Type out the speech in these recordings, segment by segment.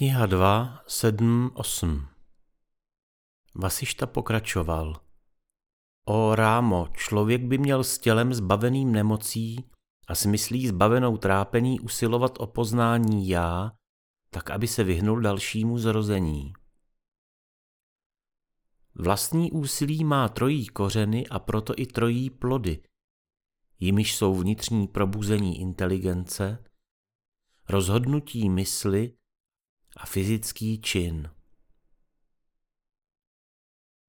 Kniha 2, 7, 8 Vasišta pokračoval. O rámo, člověk by měl s tělem zbaveným nemocí a s myslí zbavenou trápení usilovat o poznání já, tak aby se vyhnul dalšímu zrození. Vlastní úsilí má trojí kořeny a proto i trojí plody, jimiž jsou vnitřní probuzení inteligence, rozhodnutí mysli a fyzický čin.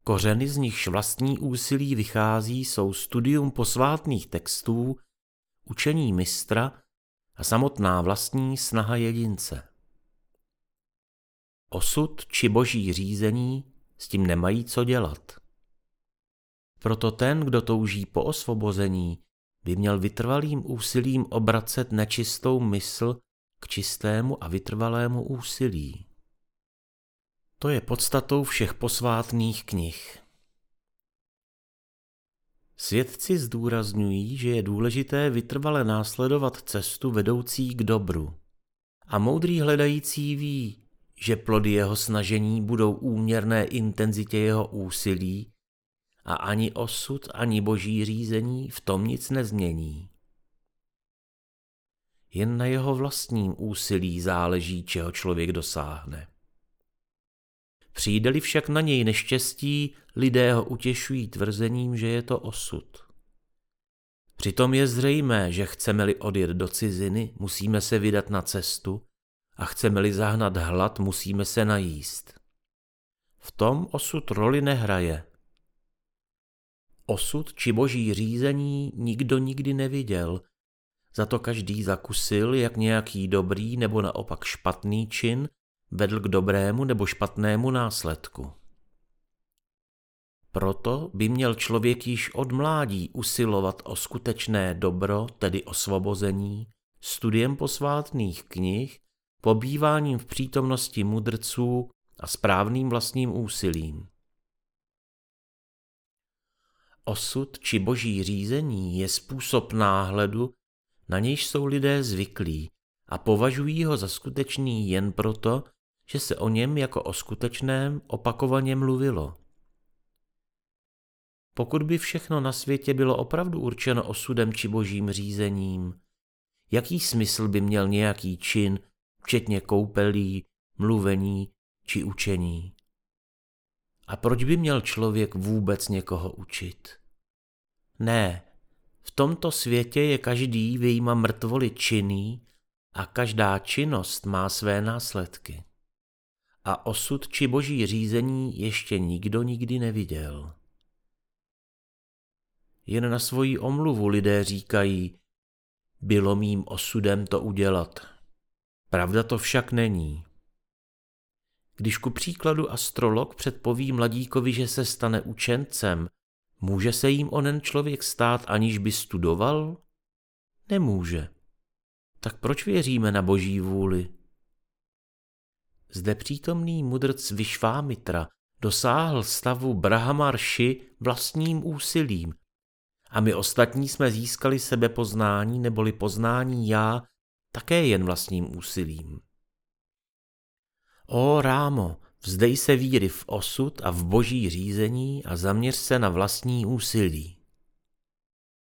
Kořeny z nichž vlastní úsilí vychází jsou studium posvátných textů, učení mistra a samotná vlastní snaha jedince. Osud či boží řízení s tím nemají co dělat. Proto ten, kdo touží po osvobození, by měl vytrvalým úsilím obracet nečistou mysl k čistému a vytrvalému úsilí. To je podstatou všech posvátných knih. Svědci zdůrazňují, že je důležité vytrvale následovat cestu vedoucí k dobru. A moudrý hledající ví, že plody jeho snažení budou úměrné intenzitě jeho úsilí a ani osud, ani boží řízení v tom nic nezmění. Jen na jeho vlastním úsilí záleží, čeho člověk dosáhne. Přijde-li však na něj neštěstí, lidé ho utěšují tvrzením, že je to osud. Přitom je zřejmé, že chceme-li odjet do ciziny, musíme se vydat na cestu a chceme-li zahnat hlad, musíme se najíst. V tom osud roli nehraje. Osud či boží řízení nikdo nikdy neviděl, za to každý zakusil, jak nějaký dobrý nebo naopak špatný čin vedl k dobrému nebo špatnému následku. Proto by měl člověk již od mládí usilovat o skutečné dobro, tedy osvobození, studiem posvátných knih, pobýváním v přítomnosti mudrců a správným vlastním úsilím. Osud či boží řízení je způsob náhledu, na nějž jsou lidé zvyklí a považují ho za skutečný jen proto, že se o něm jako o skutečném opakovaně mluvilo. Pokud by všechno na světě bylo opravdu určeno osudem či božím řízením, jaký smysl by měl nějaký čin, včetně koupelí, mluvení či učení? A proč by měl člověk vůbec někoho učit? Ne, v tomto světě je každý vyjma mrtvoli činný a každá činnost má své následky a osud či boží řízení ještě nikdo nikdy neviděl. Jen na svoji omluvu lidé říkají, bylo mým osudem to udělat. Pravda to však není. Když ku příkladu astrolog předpoví mladíkovi, že se stane učencem, může se jim onen člověk stát, aniž by studoval? Nemůže. Tak proč věříme na boží vůli? Zde přítomný mudrc Vyšvámitra dosáhl stavu Brahamarši vlastním úsilím a my ostatní jsme získali sebepoznání neboli poznání já také jen vlastním úsilím. O Rámo, vzdej se víry v osud a v boží řízení a zaměř se na vlastní úsilí.